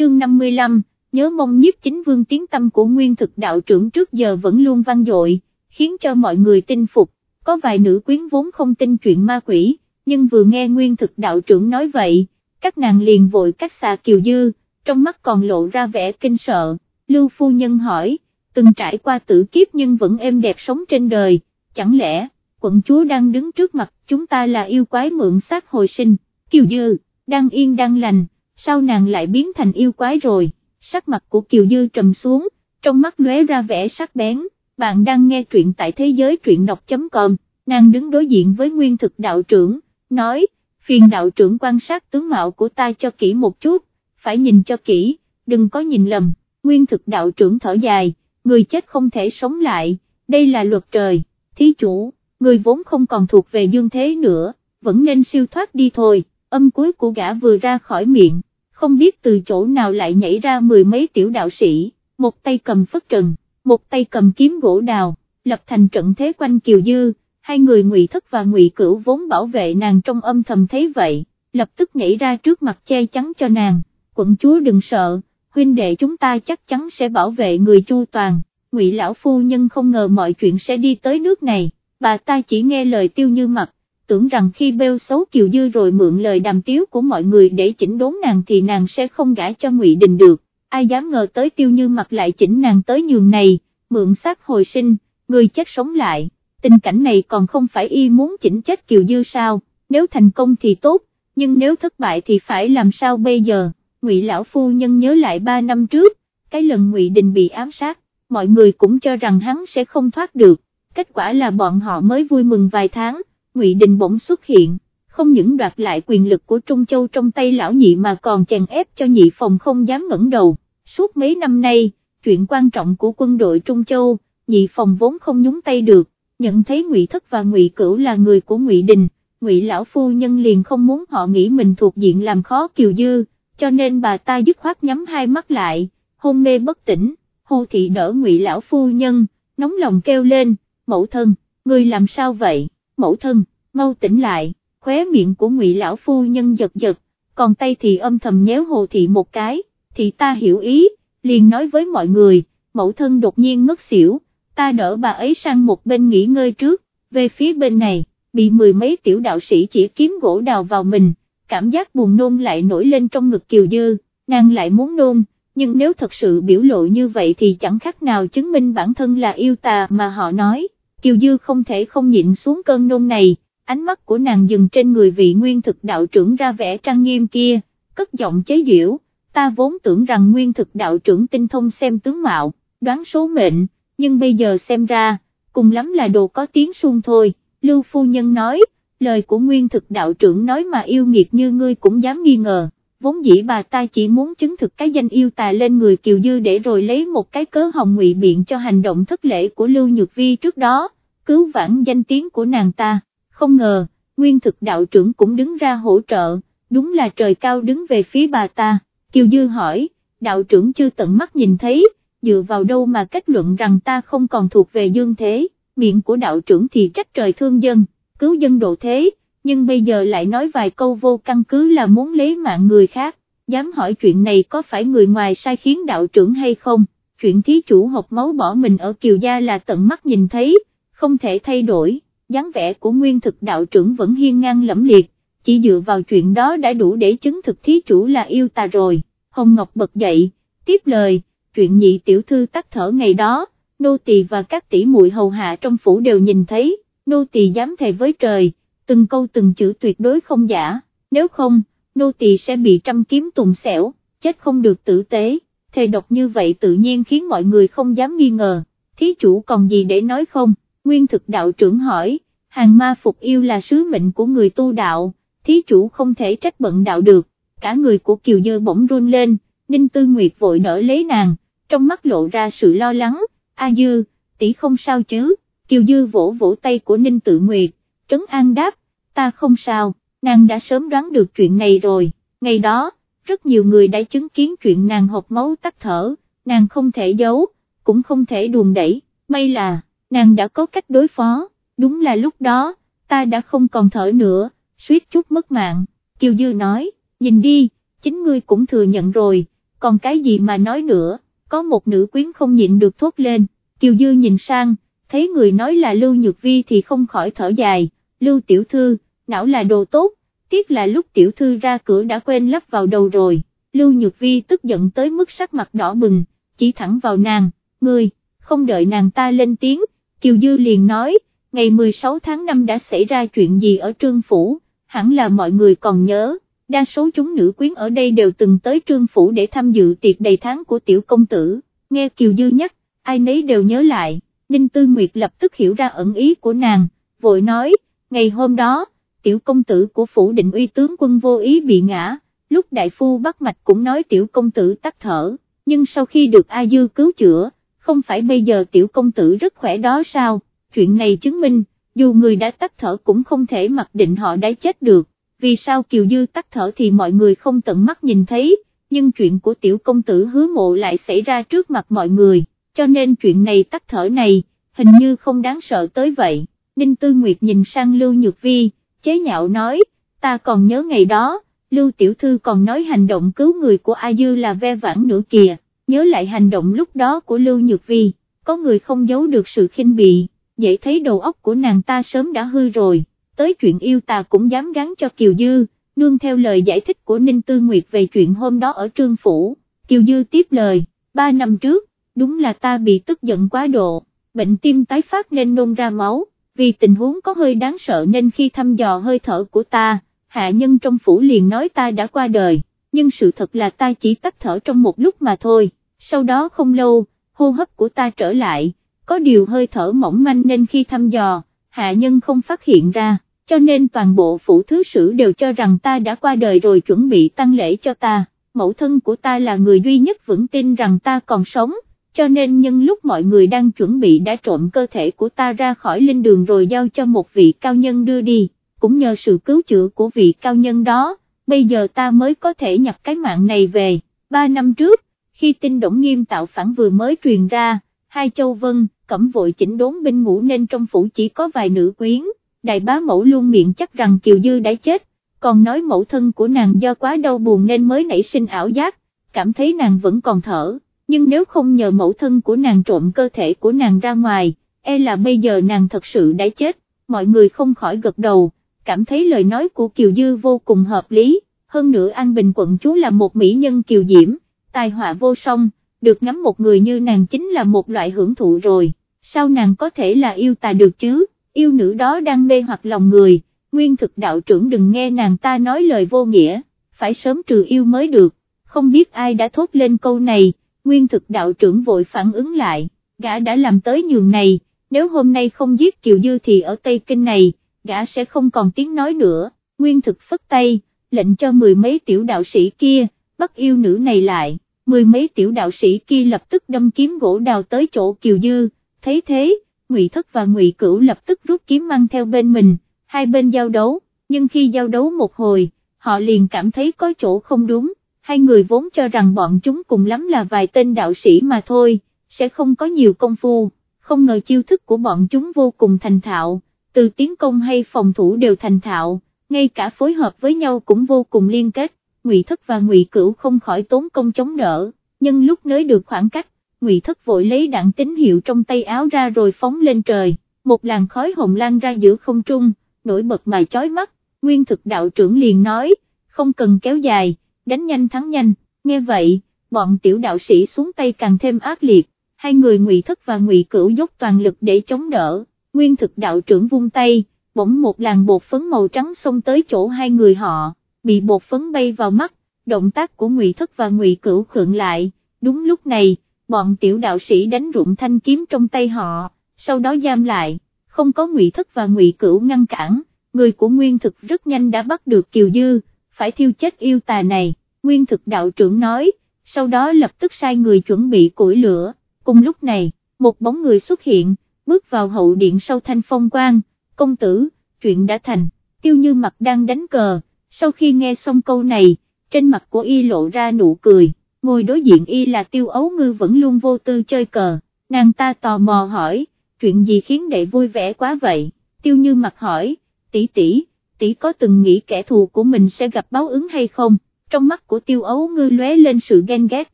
chương 55, nhớ mong nhiếp chính vương tiếng tâm của nguyên thực đạo trưởng trước giờ vẫn luôn vang dội, khiến cho mọi người tin phục, có vài nữ quyến vốn không tin chuyện ma quỷ, nhưng vừa nghe nguyên thực đạo trưởng nói vậy, các nàng liền vội cách xa Kiều Dư, trong mắt còn lộ ra vẻ kinh sợ, Lưu Phu Nhân hỏi, từng trải qua tử kiếp nhưng vẫn êm đẹp sống trên đời, chẳng lẽ, quận chúa đang đứng trước mặt chúng ta là yêu quái mượn xác hồi sinh, Kiều Dư, đang yên đang lành, sao nàng lại biến thành yêu quái rồi, sắc mặt của Kiều Dư trầm xuống, trong mắt lóe ra vẻ sắc bén, bạn đang nghe truyện tại thế giới truyện đọc.com, nàng đứng đối diện với nguyên thực đạo trưởng, nói, phiền đạo trưởng quan sát tướng mạo của ta cho kỹ một chút, phải nhìn cho kỹ, đừng có nhìn lầm, nguyên thực đạo trưởng thở dài, người chết không thể sống lại, đây là luật trời, thí chủ, người vốn không còn thuộc về dương thế nữa, vẫn nên siêu thoát đi thôi, âm cuối của gã vừa ra khỏi miệng, không biết từ chỗ nào lại nhảy ra mười mấy tiểu đạo sĩ, một tay cầm phất trần, một tay cầm kiếm gỗ đào, lập thành trận thế quanh Kiều Dư, hai người ngụy thất và ngụy cửu vốn bảo vệ nàng trong âm thầm thấy vậy, lập tức nhảy ra trước mặt che chắn cho nàng, quận chúa đừng sợ, huynh đệ chúng ta chắc chắn sẽ bảo vệ người chu toàn, ngụy lão phu nhân không ngờ mọi chuyện sẽ đi tới nước này, bà ta chỉ nghe lời tiêu như mặt, tưởng rằng khi bêu xấu Kiều Dư rồi mượn lời đàm tiếu của mọi người để chỉnh đốn nàng thì nàng sẽ không gả cho ngụy Đình được, ai dám ngờ tới tiêu như mặt lại chỉnh nàng tới nhường này, mượn xác hồi sinh, người chết sống lại. Tình cảnh này còn không phải y muốn chỉnh chết Kiều Dư sao, nếu thành công thì tốt, nhưng nếu thất bại thì phải làm sao bây giờ, Ngụy Lão Phu Nhân nhớ lại ba năm trước, cái lần Ngụy Đình bị ám sát, mọi người cũng cho rằng hắn sẽ không thoát được, kết quả là bọn họ mới vui mừng vài tháng, Ngụy Đình bỗng xuất hiện, không những đoạt lại quyền lực của Trung Châu trong tay lão nhị mà còn chèn ép cho nhị phòng không dám ngẩng đầu, suốt mấy năm nay, chuyện quan trọng của quân đội Trung Châu, nhị phòng vốn không nhúng tay được nhận thấy Ngụy Thất và Ngụy Cửu là người của Ngụy Đình, Ngụy lão phu nhân liền không muốn họ nghĩ mình thuộc diện làm khó Kiều Dư, cho nên bà ta dứt khoát nhắm hai mắt lại, hôn mê bất tỉnh, Hồ thị đỡ Ngụy lão phu nhân, nóng lòng kêu lên, mẫu thân, người làm sao vậy, mẫu thân, mau tỉnh lại, khóe miệng của Ngụy lão phu nhân giật giật, còn tay thì âm thầm nhéo Hồ thị một cái, thì ta hiểu ý, liền nói với mọi người, mẫu thân đột nhiên ngất xỉu ta đỡ bà ấy sang một bên nghỉ ngơi trước, về phía bên này, bị mười mấy tiểu đạo sĩ chỉ kiếm gỗ đào vào mình, cảm giác buồn nôn lại nổi lên trong ngực Kiều Dư, nàng lại muốn nôn, nhưng nếu thật sự biểu lộ như vậy thì chẳng khác nào chứng minh bản thân là yêu tà mà họ nói, Kiều Dư không thể không nhịn xuống cơn nôn này, ánh mắt của nàng dừng trên người vị nguyên thực đạo trưởng ra vẻ trang nghiêm kia, cất giọng chế giễu, ta vốn tưởng rằng nguyên thực đạo trưởng tinh thông xem tướng mạo, đoán số mệnh, nhưng bây giờ xem ra, cùng lắm là đồ có tiếng suông thôi, Lưu Phu Nhân nói, lời của nguyên thực đạo trưởng nói mà yêu nghiệt như ngươi cũng dám nghi ngờ, vốn dĩ bà ta chỉ muốn chứng thực cái danh yêu tà lên người Kiều Dư để rồi lấy một cái cớ hồng ngụy biện cho hành động thất lễ của Lưu Nhược Vi trước đó, cứu vãn danh tiếng của nàng ta, không ngờ, nguyên thực đạo trưởng cũng đứng ra hỗ trợ, đúng là trời cao đứng về phía bà ta, Kiều Dư hỏi, đạo trưởng chưa tận mắt nhìn thấy, dựa vào đâu mà kết luận rằng ta không còn thuộc về dương thế, miệng của đạo trưởng thì trách trời thương dân, cứu dân độ thế, nhưng bây giờ lại nói vài câu vô căn cứ là muốn lấy mạng người khác, dám hỏi chuyện này có phải người ngoài sai khiến đạo trưởng hay không, chuyện thí chủ học máu bỏ mình ở kiều gia là tận mắt nhìn thấy, không thể thay đổi, dáng vẻ của nguyên thực đạo trưởng vẫn hiên ngang lẫm liệt, chỉ dựa vào chuyện đó đã đủ để chứng thực thí chủ là yêu ta rồi, Hồng Ngọc bật dậy, tiếp lời, chuyện nhị tiểu thư tắt thở ngày đó, nô tỳ và các tỷ muội hầu hạ trong phủ đều nhìn thấy, nô tỳ dám thề với trời, từng câu từng chữ tuyệt đối không giả, nếu không, nô tỳ sẽ bị trăm kiếm tùng xẻo, chết không được tử tế, thề độc như vậy tự nhiên khiến mọi người không dám nghi ngờ, thí chủ còn gì để nói không, nguyên thực đạo trưởng hỏi, hàng ma phục yêu là sứ mệnh của người tu đạo, thí chủ không thể trách bận đạo được, cả người của Kiều Dơ bỗng run lên, Ninh Tư Nguyệt vội đỡ lấy nàng, trong mắt lộ ra sự lo lắng, A Dư, tỷ không sao chứ, Kiều Dư vỗ vỗ tay của Ninh Tự Nguyệt, trấn an đáp, ta không sao, nàng đã sớm đoán được chuyện này rồi, ngày đó, rất nhiều người đã chứng kiến chuyện nàng hộp máu tắt thở, nàng không thể giấu, cũng không thể đùn đẩy, may là, nàng đã có cách đối phó, đúng là lúc đó, ta đã không còn thở nữa, suýt chút mất mạng, Kiều Dư nói, nhìn đi, chính ngươi cũng thừa nhận rồi, còn cái gì mà nói nữa, có một nữ quyến không nhịn được thốt lên, Kiều Dư nhìn sang, thấy người nói là Lưu Nhược Vi thì không khỏi thở dài, Lưu Tiểu Thư, não là đồ tốt, tiếc là lúc Tiểu Thư ra cửa đã quên lắp vào đầu rồi, Lưu Nhược Vi tức giận tới mức sắc mặt đỏ bừng, chỉ thẳng vào nàng, ngươi, không đợi nàng ta lên tiếng, Kiều Dư liền nói, ngày 16 tháng 5 đã xảy ra chuyện gì ở Trương Phủ, hẳn là mọi người còn nhớ, đa số chúng nữ quyến ở đây đều từng tới Trương Phủ để tham dự tiệc đầy tháng của tiểu công tử, nghe Kiều Dư nhắc, ai nấy đều nhớ lại, Ninh Tư Nguyệt lập tức hiểu ra ẩn ý của nàng, vội nói, ngày hôm đó, tiểu công tử của Phủ định uy tướng quân vô ý bị ngã, lúc đại phu bắt mạch cũng nói tiểu công tử tắt thở, nhưng sau khi được A Dư cứu chữa, không phải bây giờ tiểu công tử rất khỏe đó sao, chuyện này chứng minh, dù người đã tắt thở cũng không thể mặc định họ đã chết được, vì sao Kiều Dư tắt thở thì mọi người không tận mắt nhìn thấy, nhưng chuyện của tiểu công tử hứa mộ lại xảy ra trước mặt mọi người, cho nên chuyện này tắt thở này, hình như không đáng sợ tới vậy, Ninh Tư Nguyệt nhìn sang Lưu Nhược Vi, chế nhạo nói, ta còn nhớ ngày đó, Lưu Tiểu Thư còn nói hành động cứu người của A Dư là ve vãn nữa kìa, nhớ lại hành động lúc đó của Lưu Nhược Vi, có người không giấu được sự khinh bị, dễ thấy đầu óc của nàng ta sớm đã hư rồi, tới chuyện yêu tà cũng dám gắn cho Kiều Dư, nương theo lời giải thích của Ninh Tư Nguyệt về chuyện hôm đó ở Trương Phủ, Kiều Dư tiếp lời, ba năm trước, đúng là ta bị tức giận quá độ, bệnh tim tái phát nên nôn ra máu, vì tình huống có hơi đáng sợ nên khi thăm dò hơi thở của ta, hạ nhân trong phủ liền nói ta đã qua đời, nhưng sự thật là ta chỉ tắt thở trong một lúc mà thôi, sau đó không lâu, hô hấp của ta trở lại, có điều hơi thở mỏng manh nên khi thăm dò, hạ nhân không phát hiện ra, cho nên toàn bộ phủ thứ sử đều cho rằng ta đã qua đời rồi chuẩn bị tăng lễ cho ta, mẫu thân của ta là người duy nhất vững tin rằng ta còn sống, cho nên nhân lúc mọi người đang chuẩn bị đã trộm cơ thể của ta ra khỏi linh đường rồi giao cho một vị cao nhân đưa đi, cũng nhờ sự cứu chữa của vị cao nhân đó, bây giờ ta mới có thể nhặt cái mạng này về, ba năm trước, khi tin Đổng Nghiêm tạo phản vừa mới truyền ra, hai châu vân, cẩm vội chỉnh đốn binh ngủ nên trong phủ chỉ có vài nữ quyến, đại bá mẫu luôn miệng chắc rằng Kiều Dư đã chết, còn nói mẫu thân của nàng do quá đau buồn nên mới nảy sinh ảo giác, cảm thấy nàng vẫn còn thở, nhưng nếu không nhờ mẫu thân của nàng trộm cơ thể của nàng ra ngoài, e là bây giờ nàng thật sự đã chết, mọi người không khỏi gật đầu, cảm thấy lời nói của Kiều Dư vô cùng hợp lý, hơn nữa An Bình quận chú là một mỹ nhân Kiều Diễm, tài họa vô song, được ngắm một người như nàng chính là một loại hưởng thụ rồi, sao nàng có thể là yêu tà được chứ, yêu nữ đó đang mê hoặc lòng người, nguyên thực đạo trưởng đừng nghe nàng ta nói lời vô nghĩa, phải sớm trừ yêu mới được, không biết ai đã thốt lên câu này, nguyên thực đạo trưởng vội phản ứng lại, gã đã làm tới nhường này, nếu hôm nay không giết Kiều Dư thì ở Tây Kinh này, gã sẽ không còn tiếng nói nữa, nguyên thực phất tay, lệnh cho mười mấy tiểu đạo sĩ kia, bắt yêu nữ này lại, mười mấy tiểu đạo sĩ kia lập tức đâm kiếm gỗ đào tới chỗ Kiều Dư, thấy thế, Ngụy Thất và Ngụy Cửu lập tức rút kiếm mang theo bên mình, hai bên giao đấu, nhưng khi giao đấu một hồi, họ liền cảm thấy có chỗ không đúng, hai người vốn cho rằng bọn chúng cùng lắm là vài tên đạo sĩ mà thôi, sẽ không có nhiều công phu, không ngờ chiêu thức của bọn chúng vô cùng thành thạo, từ tiến công hay phòng thủ đều thành thạo, ngay cả phối hợp với nhau cũng vô cùng liên kết, Ngụy Thất và Ngụy Cửu không khỏi tốn công chống đỡ, nhưng lúc nới được khoảng cách, Ngụy Thất vội lấy đạn tín hiệu trong tay áo ra rồi phóng lên trời, một làn khói hồng lan ra giữa không trung, nổi bật mà chói mắt, Nguyên Thực đạo trưởng liền nói, không cần kéo dài, đánh nhanh thắng nhanh, nghe vậy, bọn tiểu đạo sĩ xuống tay càng thêm ác liệt, hai người Ngụy Thất và Ngụy Cửu dốc toàn lực để chống đỡ, Nguyên Thực đạo trưởng vung tay, bỗng một làn bột phấn màu trắng xông tới chỗ hai người họ, bị bột phấn bay vào mắt, động tác của Ngụy Thất và Ngụy Cửu khựng lại, đúng lúc này, bọn tiểu đạo sĩ đánh rụng thanh kiếm trong tay họ, sau đó giam lại, không có Ngụy Thất và Ngụy Cửu ngăn cản, người của Nguyên Thực rất nhanh đã bắt được Kiều Dư, phải thiêu chết yêu tà này, Nguyên Thực đạo trưởng nói, sau đó lập tức sai người chuẩn bị củi lửa, cùng lúc này, một bóng người xuất hiện, bước vào hậu điện sau thanh phong quang, công tử, chuyện đã thành, tiêu như mặt đang đánh cờ, sau khi nghe xong câu này, trên mặt của y lộ ra nụ cười, ngồi đối diện y là tiêu ấu ngư vẫn luôn vô tư chơi cờ, nàng ta tò mò hỏi, chuyện gì khiến đệ vui vẻ quá vậy, tiêu như mặt hỏi, tỷ tỷ, tỷ có từng nghĩ kẻ thù của mình sẽ gặp báo ứng hay không, trong mắt của tiêu ấu ngư lóe lên sự ghen ghét,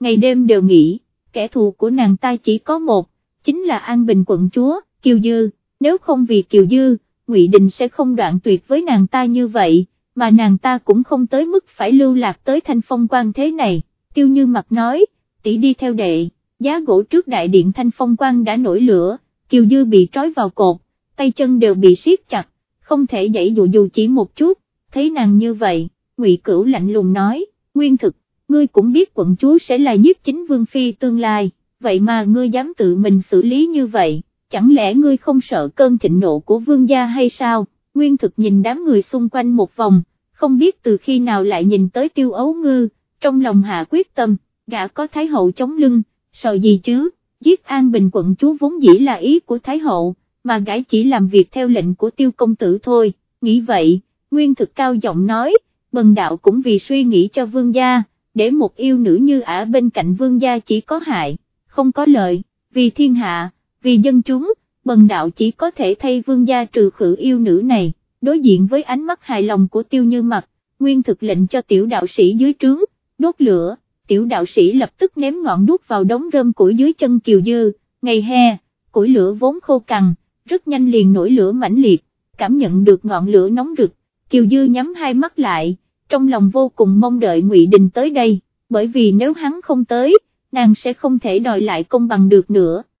ngày đêm đều nghĩ, kẻ thù của nàng ta chỉ có một, chính là An Bình quận chúa, Kiều Dư, nếu không vì Kiều Dư, Ngụy Đình sẽ không đoạn tuyệt với nàng ta như vậy, mà nàng ta cũng không tới mức phải lưu lạc tới thanh phong quan thế này, tiêu như mặt nói, tỷ đi theo đệ, giá gỗ trước đại điện thanh phong quan đã nổi lửa, Kiều Dư bị trói vào cột, tay chân đều bị siết chặt, không thể dãy dụ dù chỉ một chút, thấy nàng như vậy, Ngụy Cửu lạnh lùng nói, nguyên thực, ngươi cũng biết quận chúa sẽ là nhiếp chính vương phi tương lai, vậy mà ngươi dám tự mình xử lý như vậy, chẳng lẽ ngươi không sợ cơn thịnh nộ của vương gia hay sao, nguyên thực nhìn đám người xung quanh một vòng, không biết từ khi nào lại nhìn tới tiêu ấu ngư, trong lòng hạ quyết tâm, gã có thái hậu chống lưng, sợ gì chứ, giết an bình quận chúa vốn dĩ là ý của thái hậu, mà gã chỉ làm việc theo lệnh của tiêu công tử thôi, nghĩ vậy, nguyên thực cao giọng nói, bần đạo cũng vì suy nghĩ cho vương gia, để một yêu nữ như ả bên cạnh vương gia chỉ có hại, không có lợi, vì thiên hạ, vì dân chúng, bần đạo chỉ có thể thay vương gia trừ khử yêu nữ này, đối diện với ánh mắt hài lòng của tiêu như mặt, nguyên thực lệnh cho tiểu đạo sĩ dưới trướng, đốt lửa, tiểu đạo sĩ lập tức ném ngọn đuốc vào đống rơm củi dưới chân kiều dư, ngày hè, củi lửa vốn khô cằn, rất nhanh liền nổi lửa mãnh liệt, cảm nhận được ngọn lửa nóng rực, kiều dư nhắm hai mắt lại, trong lòng vô cùng mong đợi Ngụy Đình tới đây, bởi vì nếu hắn không tới, nàng sẽ không thể đòi lại công bằng được nữa.